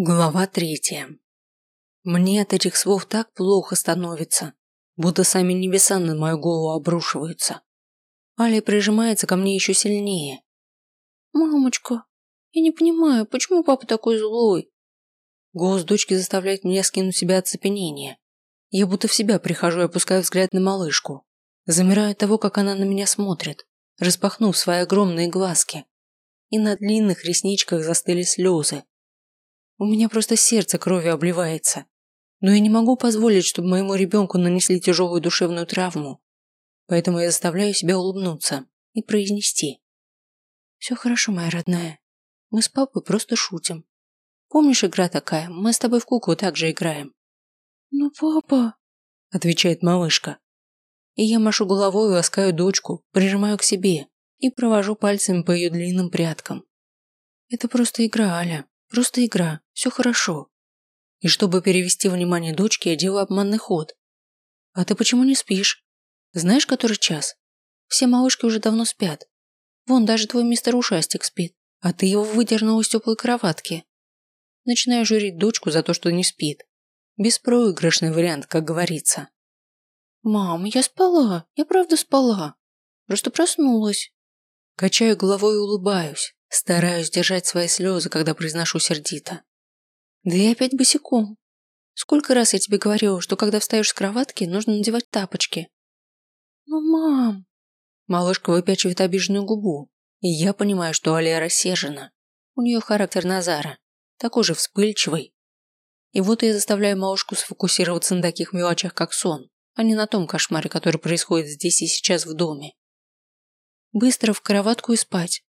Глава третья. Мне от этих слов так плохо становится, будто сами небеса на мою голову обрушиваются. Аля прижимается ко мне еще сильнее. «Мамочка, я не понимаю, почему папа такой злой?» Голос дочки заставляет меня скинуть себя оцепенение. Я будто в себя прихожу и опускаю взгляд на малышку. Замираю от того, как она на меня смотрит, распахнув свои огромные глазки. И на длинных ресничках застыли слезы, у меня просто сердце кровью обливается. Но я не могу позволить, чтобы моему ребенку нанесли тяжелую душевную травму. Поэтому я заставляю себя улыбнуться и произнести. «Все хорошо, моя родная. Мы с папой просто шутим. Помнишь, игра такая? Мы с тобой в куклу также играем». «Ну, папа...» – отвечает малышка. И я машу головой и ласкаю дочку, прижимаю к себе и провожу пальцами по ее длинным прядкам. «Это просто игра, Аля. Просто игра, все хорошо. И чтобы перевести внимание дочки, я делаю обманный ход. А ты почему не спишь? Знаешь, который час? Все малышки уже давно спят. Вон даже твой мистер Ушастик спит, а ты его выдернул из теплой кроватки. Начинаю журить дочку за то, что не спит. Беспроигрышный вариант, как говорится. «Мам, я спала, я правда спала. Просто проснулась». Качаю головой и улыбаюсь. Стараюсь держать свои слезы, когда произношу сердито. Да и опять босиком. Сколько раз я тебе говорила, что когда встаешь с кроватки, нужно надевать тапочки. Ну, мам. Малышка выпячивает обиженную губу, и я понимаю, что Алия рассержена. У нее характер Назара, такой же вспыльчивый. И вот я заставляю малышку сфокусироваться на таких мелочах, как сон, а не на том кошмаре, который происходит здесь и сейчас в доме. Быстро в кроватку и спать.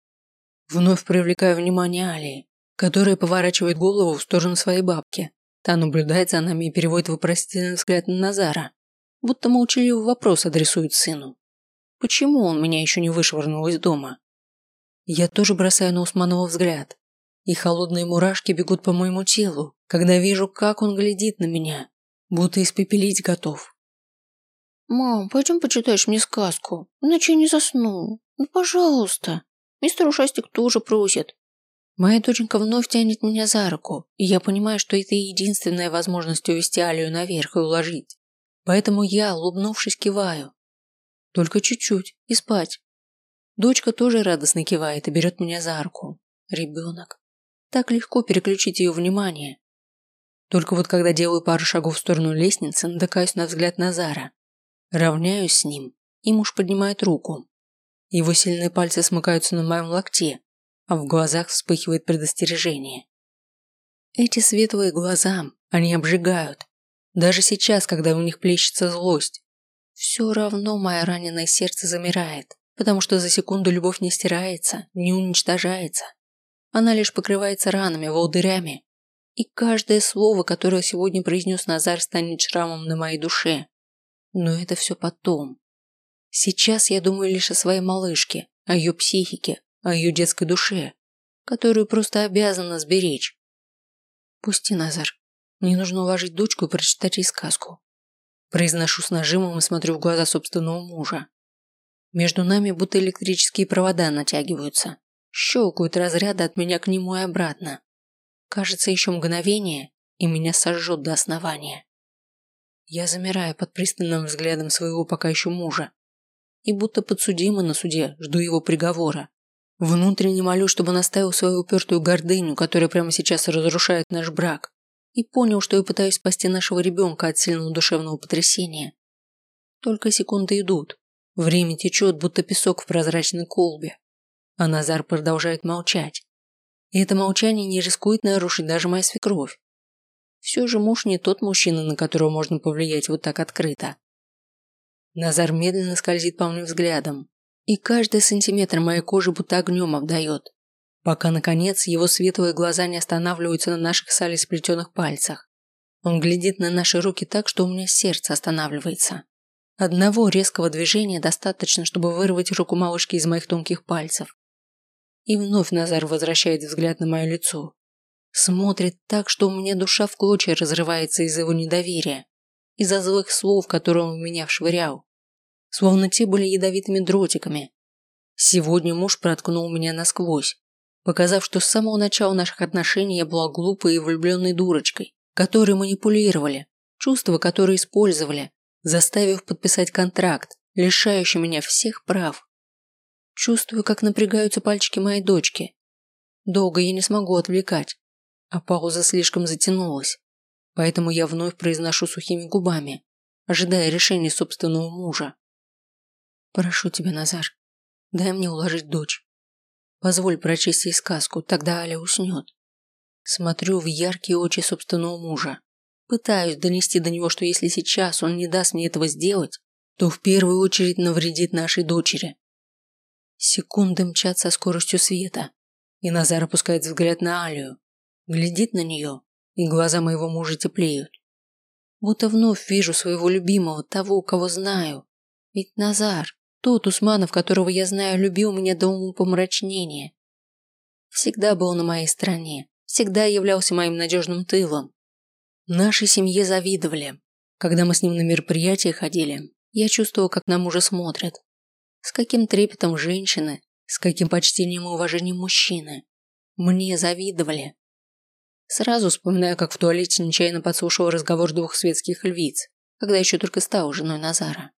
Вновь привлекаю внимание Алии, которая поворачивает голову в сторону своей бабки. Та наблюдает за нами и переводит вопросительный взгляд на Назара, будто молчаливый вопрос адресует сыну. Почему он меня еще не вышвырнул из дома? Я тоже бросаю на Усманова взгляд, и холодные мурашки бегут по моему телу, когда вижу, как он глядит на меня, будто испепелить готов. «Мам, пойдем почитаешь мне сказку, иначе я не засну. Ну, пожалуйста», Мистер Ушастик тоже просит. Моя доченька вновь тянет меня за руку, и я понимаю, что это единственная возможность увести Алию наверх и уложить. Поэтому я, улыбнувшись, киваю. Только чуть-чуть, и спать. Дочка тоже радостно кивает и берет меня за руку. Ребенок. Так легко переключить ее внимание. Только вот когда делаю пару шагов в сторону лестницы, натыкаюсь на взгляд Назара. Равняюсь с ним, и муж поднимает руку. Его сильные пальцы смыкаются на моем локте, а в глазах вспыхивает предостережение. Эти светлые глаза, они обжигают. Даже сейчас, когда у них плещется злость. Все равно мое раненое сердце замирает, потому что за секунду любовь не стирается, не уничтожается. Она лишь покрывается ранами, волдырями. И каждое слово, которое сегодня произнес Назар, станет шрамом на моей душе. Но это все потом. Сейчас я думаю лишь о своей малышке, о ее психике, о ее детской душе, которую просто обязана сберечь. Пусти, Назар. Мне нужно уложить дочку и прочитать ей сказку. Произношу с нажимом и смотрю в глаза собственного мужа. Между нами будто электрические провода натягиваются. Щелкают разряды от меня к нему и обратно. Кажется, еще мгновение, и меня сожжет до основания. Я замираю под пристальным взглядом своего пока еще мужа, и будто подсудимый на суде жду его приговора. Внутренне молю, чтобы он оставил свою упертую гордыню, которая прямо сейчас разрушает наш брак, и понял, что я пытаюсь спасти нашего ребенка от сильного душевного потрясения. Только секунды идут. Время течет, будто песок в прозрачной колбе. А Назар продолжает молчать. И это молчание не рискует нарушить даже моя свекровь. Все же муж не тот мужчина, на которого можно повлиять вот так открыто. Назар медленно скользит по мне взглядом, и каждый сантиметр моей кожи будто огнем обдает, пока, наконец, его светлые глаза не останавливаются на наших с сплетенных пальцах. Он глядит на наши руки так, что у меня сердце останавливается. Одного резкого движения достаточно, чтобы вырвать руку малышки из моих тонких пальцев. И вновь Назар возвращает взгляд на мое лицо. Смотрит так, что у меня душа в клочья разрывается из-за его недоверия, из-за злых слов, которые он в меня вшвырял словно те были ядовитыми дротиками. Сегодня муж проткнул меня насквозь, показав, что с самого начала наших отношений я была глупой и влюбленной дурочкой, которой манипулировали, чувства которые использовали, заставив подписать контракт, лишающий меня всех прав. Чувствую, как напрягаются пальчики моей дочки. Долго я не смогу отвлекать, а пауза слишком затянулась, поэтому я вновь произношу сухими губами, ожидая решения собственного мужа. Прошу тебя, Назар, дай мне уложить дочь. Позволь прочесть ей сказку, тогда Аля уснет. Смотрю в яркие очи собственного мужа. Пытаюсь донести до него, что если сейчас он не даст мне этого сделать, то в первую очередь навредит нашей дочери. Секунды мчат со скоростью света, и Назар опускает взгляд на Алию, глядит на нее, и глаза моего мужа теплеют. Будто вновь вижу своего любимого, того, кого знаю. Ведь Назар, тот Усманов, которого я знаю, любил меня до умопомрачнения. Всегда был на моей стороне, всегда являлся моим надежным тылом. Нашей семье завидовали. Когда мы с ним на мероприятия ходили, я чувствовал, как на мужа смотрят. С каким трепетом женщины, с каким почтением и уважением мужчины. Мне завидовали. Сразу вспоминаю, как в туалете нечаянно подслушал разговор двух светских львиц, когда еще только стал женой Назара.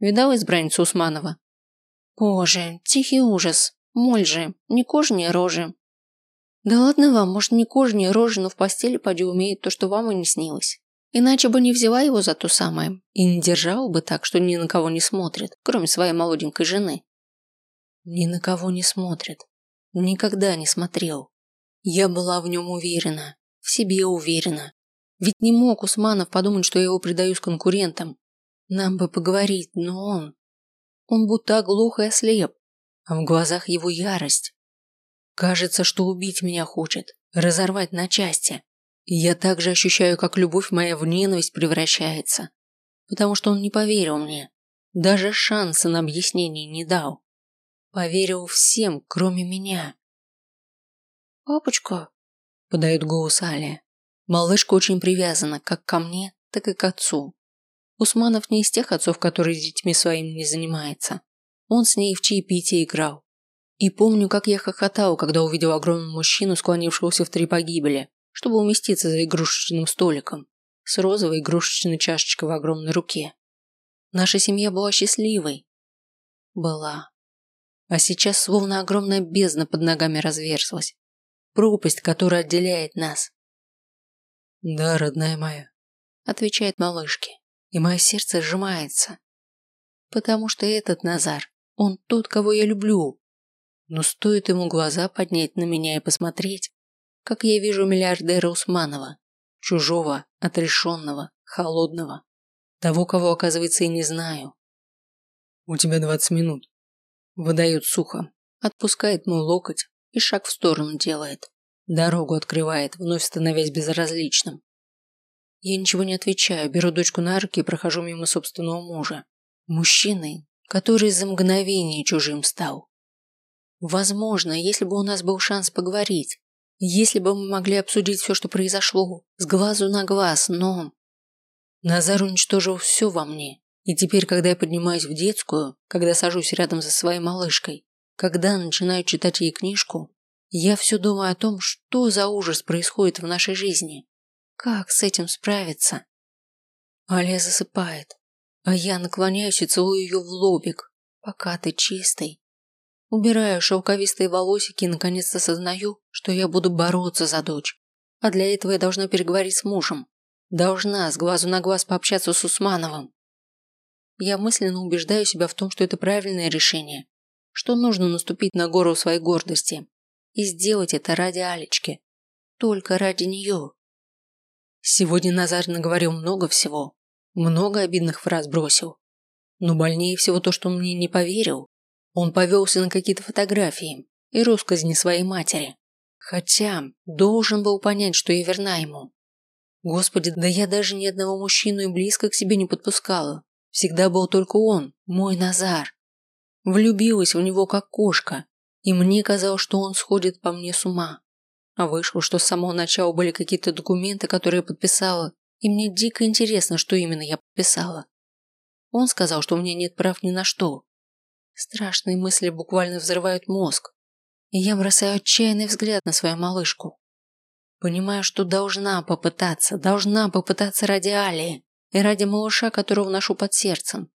Видал избранницу Усманова? Боже, тихий ужас. Моль же, не кожные рожи. Да ладно вам, может, не кожные рожи, но в постели поди умеет то, что вам и не снилось. Иначе бы не взяла его за то самое и не держала бы так, что ни на кого не смотрит, кроме своей молоденькой жены. Ни на кого не смотрит. Никогда не смотрел. Я была в нем уверена, в себе уверена. Ведь не мог Усманов подумать, что я его предаю с конкурентам. Нам бы поговорить, но он... Он будто оглох и ослеп, а в глазах его ярость. Кажется, что убить меня хочет, разорвать на части. Я также ощущаю, как любовь моя в ненависть превращается. Потому что он не поверил мне. Даже шанса на объяснение не дал. Поверил всем, кроме меня. «Папочка», – подает голос Аля. Малышка очень привязана как ко мне, так и к отцу. Усманов не из тех отцов, которые с детьми своими не занимается. Он с ней в чаепитие играл. И помню, как я хохотал, когда увидел огромного мужчину, склонившегося в три погибели, чтобы уместиться за игрушечным столиком, с розовой игрушечной чашечкой в огромной руке. Наша семья была счастливой. Была. А сейчас словно огромная бездна под ногами разверзлась. Пропасть, которая отделяет нас. «Да, родная моя», – отвечает малышке и мое сердце сжимается. Потому что этот Назар, он тот, кого я люблю. Но стоит ему глаза поднять на меня и посмотреть, как я вижу миллиардера Усманова, чужого, отрешенного, холодного, того, кого, оказывается, и не знаю. У тебя двадцать минут. Выдает сухо, отпускает мой локоть и шаг в сторону делает. Дорогу открывает, вновь становясь безразличным. Я ничего не отвечаю, беру дочку на руки и прохожу мимо собственного мужа. Мужчины, который за мгновение чужим стал. Возможно, если бы у нас был шанс поговорить, если бы мы могли обсудить все, что произошло, с глазу на глаз, но... Назар уничтожил все во мне. И теперь, когда я поднимаюсь в детскую, когда сажусь рядом со своей малышкой, когда начинаю читать ей книжку, я все думаю о том, что за ужас происходит в нашей жизни. Как с этим справиться? Аля засыпает, а я наклоняюсь и целую ее в лобик, пока ты чистый. Убираю шелковистые волосики и наконец-то осознаю, что я буду бороться за дочь. А для этого я должна переговорить с мужем. Должна с глазу на глаз пообщаться с Усмановым. Я мысленно убеждаю себя в том, что это правильное решение, что нужно наступить на гору своей гордости и сделать это ради Алечки, только ради нее. Сегодня Назар наговорил много всего, много обидных фраз бросил. Но больнее всего то, что он мне не поверил. Он повелся на какие-то фотографии и россказни своей матери. Хотя должен был понять, что я верна ему. Господи, да я даже ни одного мужчину и близко к себе не подпускала. Всегда был только он, мой Назар. Влюбилась в него как кошка, и мне казалось, что он сходит по мне с ума. А вышло, что с самого начала были какие-то документы, которые я подписала, и мне дико интересно, что именно я подписала. Он сказал, что у меня нет прав ни на что. Страшные мысли буквально взрывают мозг. и я бросаю отчаянный взгляд на свою малышку. Понимаю, что должна попытаться, должна попытаться ради Алии и ради малыша, которого ношу под сердцем.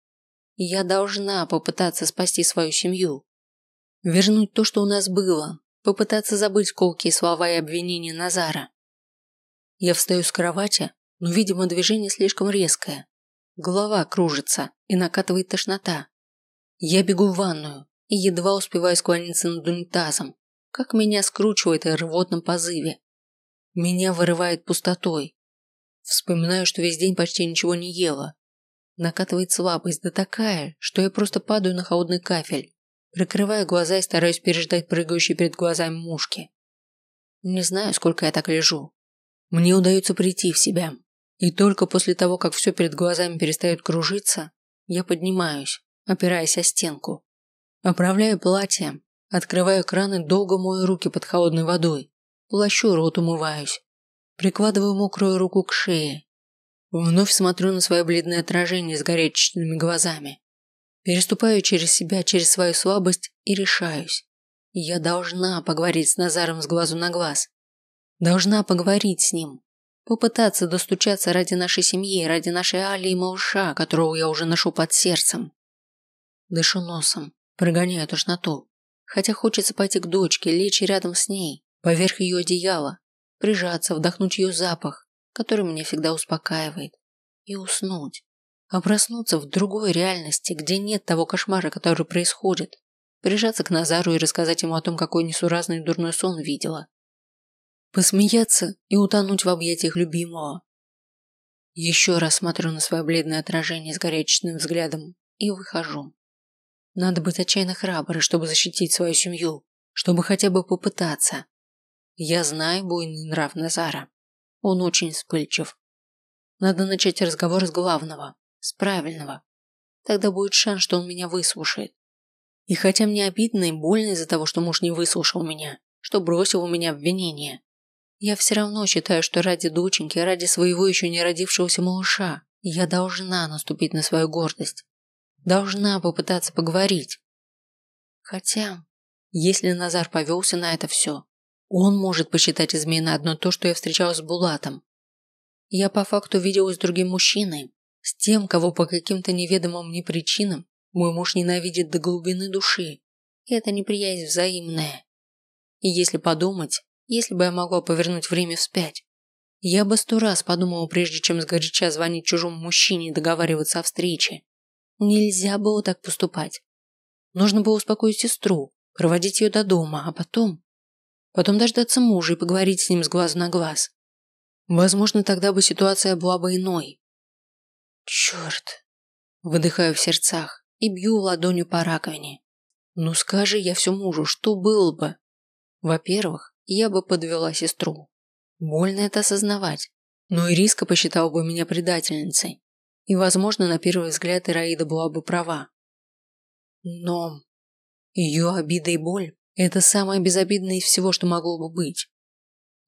Я должна попытаться спасти свою семью. Вернуть то, что у нас было, попытаться забыть колкие слова и обвинения Назара. Я встаю с кровати, но, видимо, движение слишком резкое. Голова кружится и накатывает тошнота. Я бегу в ванную и едва успеваю склониться над унитазом, как меня скручивает в рвотном позыве. Меня вырывает пустотой. Вспоминаю, что весь день почти ничего не ела. Накатывает слабость, да такая, что я просто падаю на холодный кафель, прикрываю глаза и стараюсь переждать прыгающие перед глазами мушки. Не знаю, сколько я так лежу. Мне удается прийти в себя. И только после того, как все перед глазами перестает кружиться, я поднимаюсь, опираясь о стенку. Оправляю платье, открываю кран и долго мою руки под холодной водой. Плащу рот умываюсь. Прикладываю мокрую руку к шее. Вновь смотрю на свое бледное отражение с горячечными глазами. Переступаю через себя, через свою слабость и решаюсь. Я должна поговорить с Назаром с глазу на глаз. Должна поговорить с ним. Попытаться достучаться ради нашей семьи, ради нашей Али и малыша, которого я уже ношу под сердцем. Дышу носом, прогоняю тошноту. Хотя хочется пойти к дочке, лечь рядом с ней, поверх ее одеяла, прижаться, вдохнуть ее запах, который меня всегда успокаивает, и уснуть. А проснуться в другой реальности, где нет того кошмара, который происходит. Прижаться к Назару и рассказать ему о том, какой несуразный дурной сон видела. Посмеяться и утонуть в объятиях любимого. Еще раз смотрю на свое бледное отражение с горячечным взглядом и выхожу. Надо быть отчаянно храброй, чтобы защитить свою семью, чтобы хотя бы попытаться. Я знаю буйный нрав Назара. Он очень вспыльчив. Надо начать разговор с главного, с правильного. Тогда будет шанс, что он меня выслушает. И хотя мне обидно и больно из-за того, что муж не выслушал меня, что бросил у меня обвинение, я все равно считаю, что ради доченьки, ради своего еще не родившегося малыша, я должна наступить на свою гордость. Должна попытаться поговорить. Хотя, если Назар повелся на это все, он может посчитать изменой одно то, что я встречалась с Булатом. Я по факту виделась с другим мужчиной, с тем, кого по каким-то неведомым мне причинам мой муж ненавидит до глубины души. И это неприязнь взаимная. И если подумать, если бы я могла повернуть время вспять, я бы сто раз подумала, прежде чем сгоряча звонить чужому мужчине и договариваться о встрече. Нельзя было так поступать. Нужно было успокоить сестру, проводить ее до дома, а потом Потом дождаться мужа и поговорить с ним с глазу на глаз. Возможно, тогда бы ситуация была бы иной. Черт. Выдыхаю в сердцах и бью ладонью по раковине. Ну скажи я все мужу, что было бы? Во-первых, я бы подвела сестру. Больно это осознавать. Но и риска посчитал бы меня предательницей. И, возможно, на первый взгляд Ираида была бы права. Но ее обида и боль это самое безобидное из всего, что могло бы быть.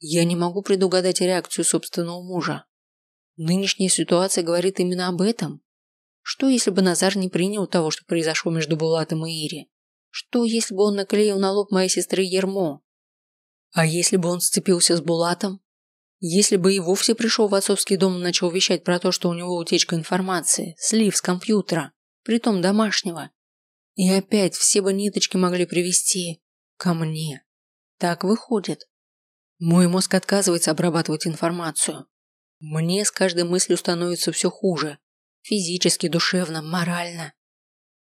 Я не могу предугадать реакцию собственного мужа. Нынешняя ситуация говорит именно об этом. Что, если бы Назар не принял того, что произошло между Булатом и Ири? Что, если бы он наклеил на лоб моей сестры ермо? А если бы он сцепился с Булатом? Если бы и вовсе пришел в отцовский дом и начал вещать про то, что у него утечка информации, слив с компьютера, притом домашнего. И опять все бы ниточки могли привести Ко мне. Так выходит. Мой мозг отказывается обрабатывать информацию. Мне с каждой мыслью становится все хуже. Физически, душевно, морально.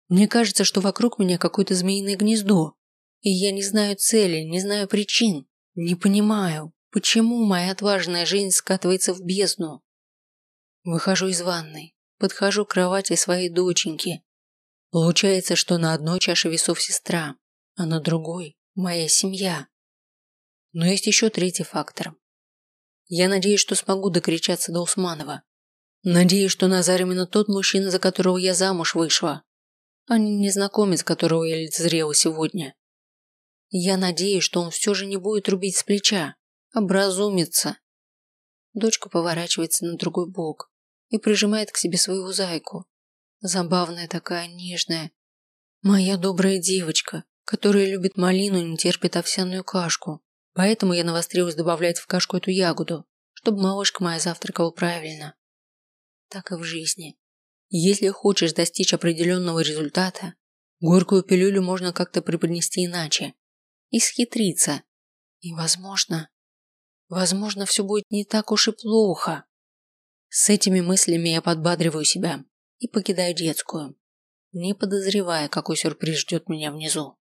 Мне кажется, что вокруг меня какое-то змеиное гнездо. И я не знаю цели, не знаю причин. Не понимаю, почему моя отважная жизнь скатывается в бездну. Выхожу из ванной, подхожу к кровати своей доченьки. Получается, что на одной чаше весов сестра, а на другой моя семья. Но есть еще третий фактор. Я надеюсь, что смогу докричаться до Усманова. Надеюсь, что Назар именно тот мужчина, за которого я замуж вышла, а не незнакомец, которого я лицезрела сегодня. Я надеюсь, что он все же не будет рубить с плеча, образумится. Дочка поворачивается на другой бок и прижимает к себе свою зайку. Забавная такая, нежная. Моя добрая девочка, которая любит малину и не терпит овсяную кашку, поэтому я навострилась добавлять в кашку эту ягоду, чтобы малышка моя завтракала правильно. Так и в жизни. Если хочешь достичь определенного результата, горькую пилюлю можно как-то преподнести иначе. И схитриться. И, возможно, возможно, все будет не так уж и плохо. С этими мыслями я подбадриваю себя и покидаю детскую, не подозревая, какой сюрприз ждет меня внизу.